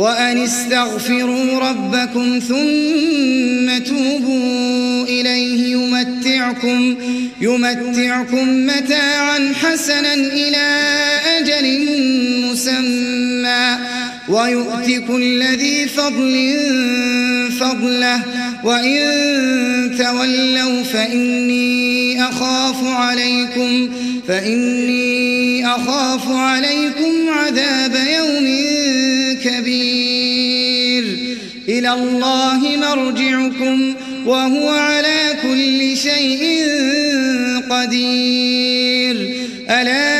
وأن استغفروا ربكم ثم توبوا إليه يمتعكم يمتعكم متاعا حسنا إلى أجل مسمى ويؤتك كل ذي فضل فضله وإن تولوا فإني أخاف عليكم فإني أخاف عليكم عذاب يوم كبير. إلى الله مرجعكم وهو على كل شيء قدير. ألا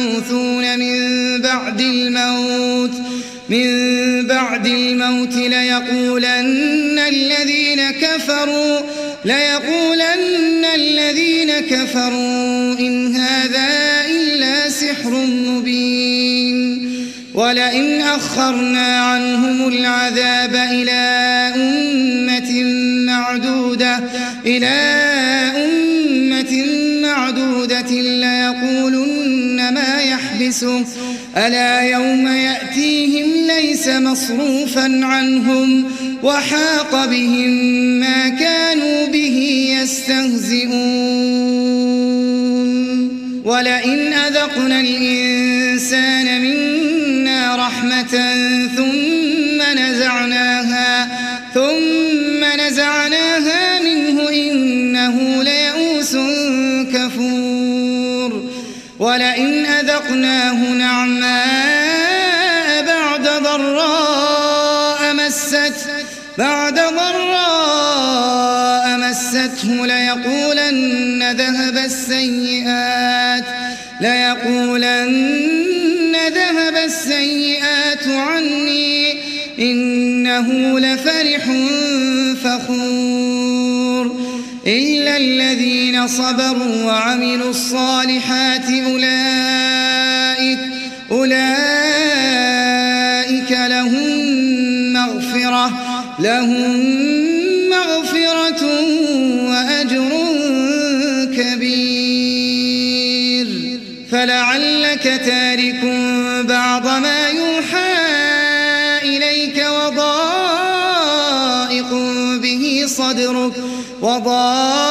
بعد الموت من بعد الموت ليقولن الذين كفروا ليقولن الذين كفروا إن هذا إلا سحر مبين. ولئن أخرنا عنهم العذاب إلى أمة معدودة إلى أمة معدودة ما يحبسه ألا يوم يأتيهم ليس مصروفا عنهم وحاق بهم ما كانوا به يستهزئون. ولئن أذقنا الإنسان منا رحمة ثم نزعناها ثم نزعناها ولئن أذقناه نعماء بعد ضراء مست بعد ضراء مسته ليقولن ذهب السيئات ليقولن ذهب السيئات عني إنه لفرح فخور إلا الذين صبروا وعملوا الصالحات أولئك أولئك لهم مغفرة لهم مغفرة وأجر كبير. فلعلك تارك بعض ما يوحى إليك وضائق به صدرك وضائق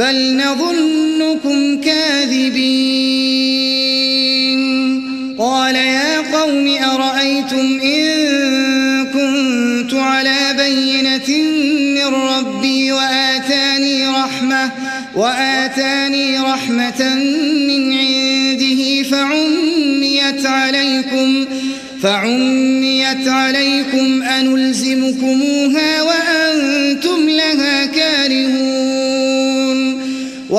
بل نظنكم كاذبين. قال يا قوم أرأيتم إن كنت على بينة من ربي وآتاني رحمة وآتاني رحمة من عنده فعميت عليكم فعميت عليكم أنلزمكموها وأنتم لها كارهون.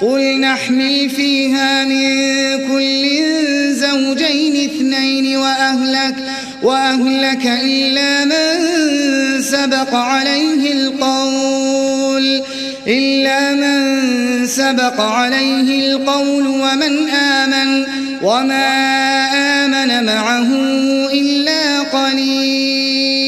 قل نحمل فيها من كل زوجين اثنين وأهلك وأهلك إلا من سبق عليه القول إلا من سبق عليه القول ومن آمن وما آمن معه إلا قليل.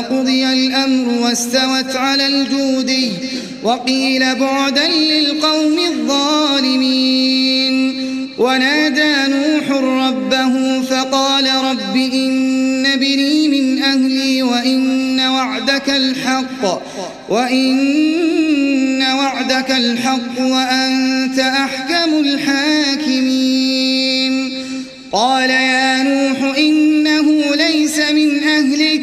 وقضي الأمر واستوت على الجودي وقيل بعدا للقوم الظالمين. ونادى نوح ربه فقال رب إن بني من أهلي وإن وعد وعدك الحق وإن وعدك الحق وأنت أحكم الحاكمين. قال يا نوح إنه ليس من أهلك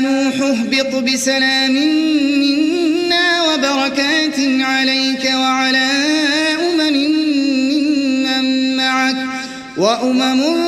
نوح اهبط بسلام منا وبركات عليك وعلى أمم من معك وأمم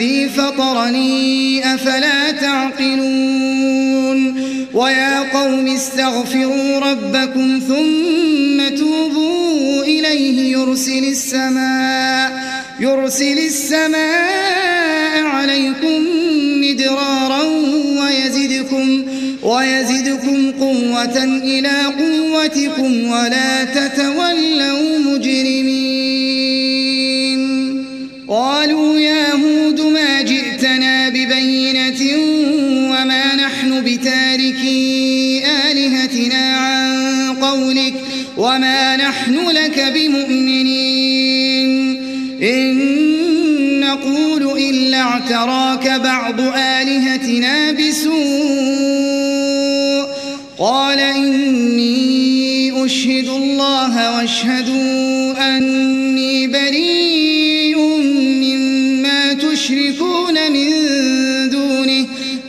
فطرني أفلا تعقلون؟ ويا قوم استغفروا ربكم ثم توبوا إليه يرسل السماء يرسل السماء عليكم مدرارا ويزدكم ويزدكم قوة إلى قوتكم ولا تتولوا مجرمين. قالوا يا هود ببينة وما نحن بتاركي آلهتنا عن قولك وما نحن لك بمؤمنين إن نقول إلا اعتراك بعض آلهتنا بسوء قال إني أشهد الله واشهدوا أني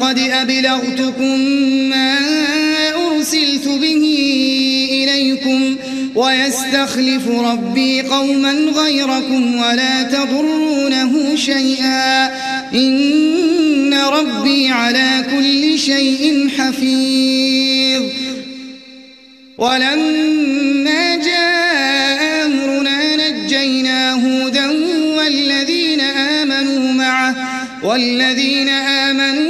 فقد أبلغتكم ما أرسلت به إليكم ويستخلف ربي قوما غيركم ولا تضرونه شيئا إن ربي على كل شيء حفيظ. ولما جاء أمرنا نجينا هودا والذين آمنوا معه والذين آمنوا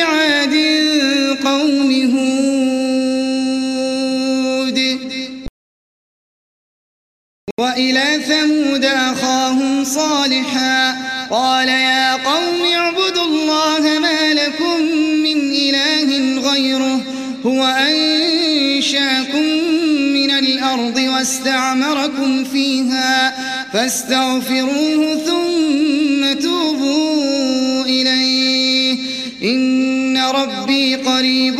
وإلى ثمود أخاهم صالحا. قال يا قوم اعبدوا الله ما لكم من إله غيره هو أنشأكم من الأرض واستعمركم فيها فاستغفروه ثم توبوا إليه. إن ربي قريب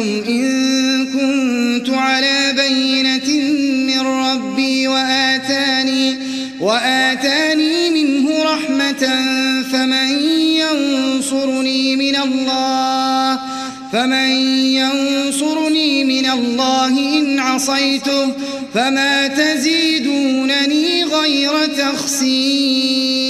أرأيتم إن كنت على بينة من ربي وآتاني وآتاني منه رحمة فمن ينصرني من الله فمن ينصرني من الله إن عصيته فما تزيدونني غير تخسير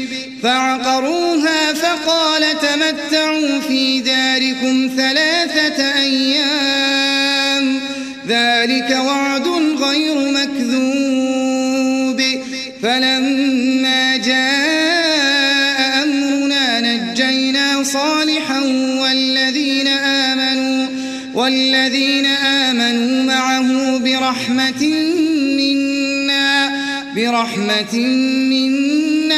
فعقروها فقال تمتعوا في داركم ثلاثة أيام. ذلك وعد غير مكذوب. فلما جاء أمرنا نجينا صالحا والذين آمنوا والذين آمنوا معه برحمة منا برحمة منا.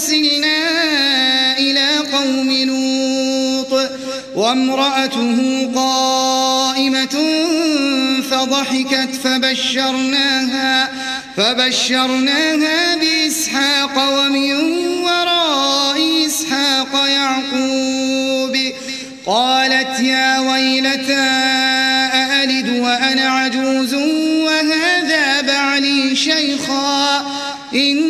أرسلنا إلى قوم لوط وامرأته قائمة فضحكت فبشرناها فبشرناها بإسحاق ومن وراء إسحاق يعقوب. قالت يا ويلتى أألد وأنا عجوز وهذا بعلي شيخا؟ إن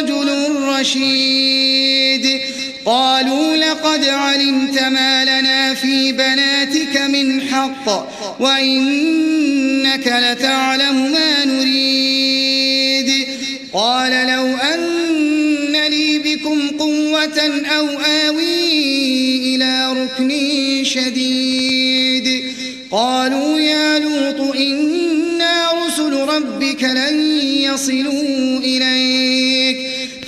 رجل رشيد قالوا لقد علمت ما لنا في بناتك من حق وإنك لتعلم ما نريد. قال لو أن لي بكم قوة أو آوي إلى ركن شديد. قالوا يا لوط إنا رسل ربك لن يصلوا إليك.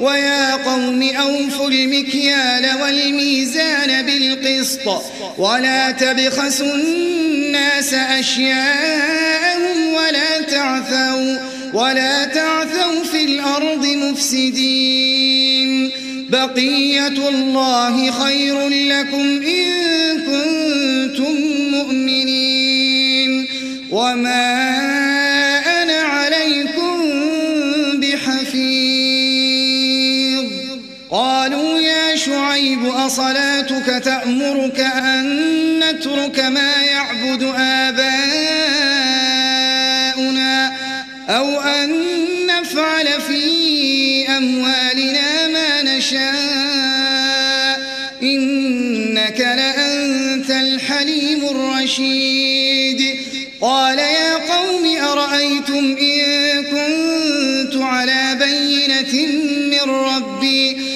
ويا قوم أوفوا المكيال والميزان بالقسط ولا تبخسوا الناس أشياءهم ولا تعثوا ولا تعثوا في الأرض مفسدين. بقية الله خير لكم إن كنتم مؤمنين. وما شعيب أصلاتك تأمرك أن نترك ما يعبد آباؤنا أو أن نفعل في أموالنا ما نشاء. إنك لأنت الحليم الرشيد. قال يا قوم أرأيتم إن كنت على بينة من ربي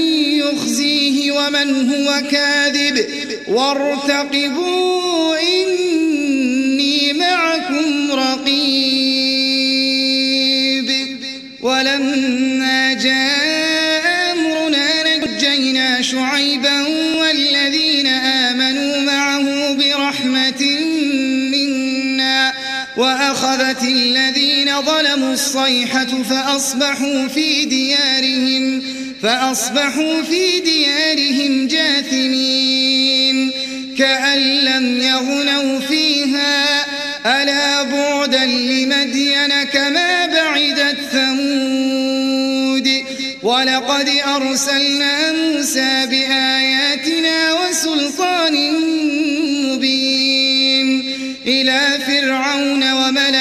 ومن هو كاذب وارتقبوا إني معكم رقيب. ولما جاء أمرنا نجينا شعيبا وأخذت الذين ظلموا الصيحة فأصبحوا في ديارهم فأصبحوا في ديارهم جاثمين. كأن لم يغنوا فيها ألا بعدا لمدين كما بعدت ثمود. ولقد أرسلنا موسى بآياتنا وسلطان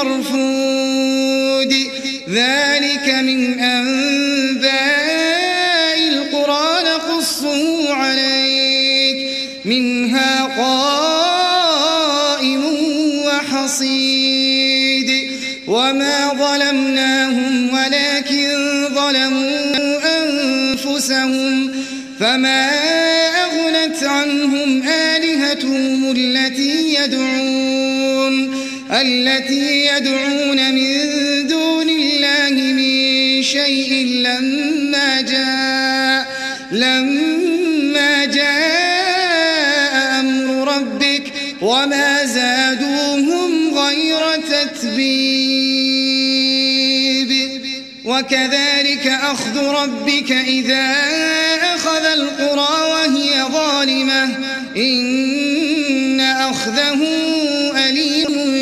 المرفود. ذلك من أنباء القرى نقصه عليك. منها قائم وحصيد. وما ظلمناهم ولكن ظلموا أنفسهم. فما أغنت عنهم آلهتهم التي يدعون التي يدعون من دون الله من شيء لما جاء لما جاء أمر ربك وما زادوهم غير تتبيب. وكذلك أخذ ربك إذا أخذ القرى وهي ظالمة إن أخذه أليم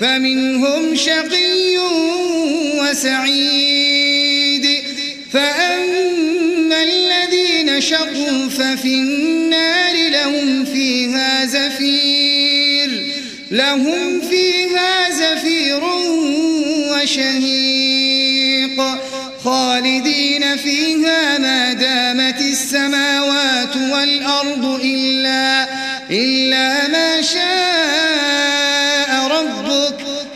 فمنهم شقي وسعيد. فأما الذين شقوا ففي النار لهم فيها زفير. لهم فيها زفير وشهيق. خالدين فيها ما دامت السماوات والأرض إلا, إلا ما شاء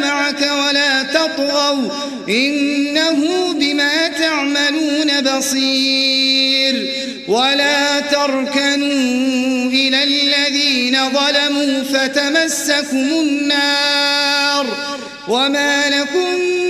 معك ولا تطغوا إنه بما تعملون بصير. ولا تركنوا إلى الذين ظلموا فتمسكم النار. وما لكم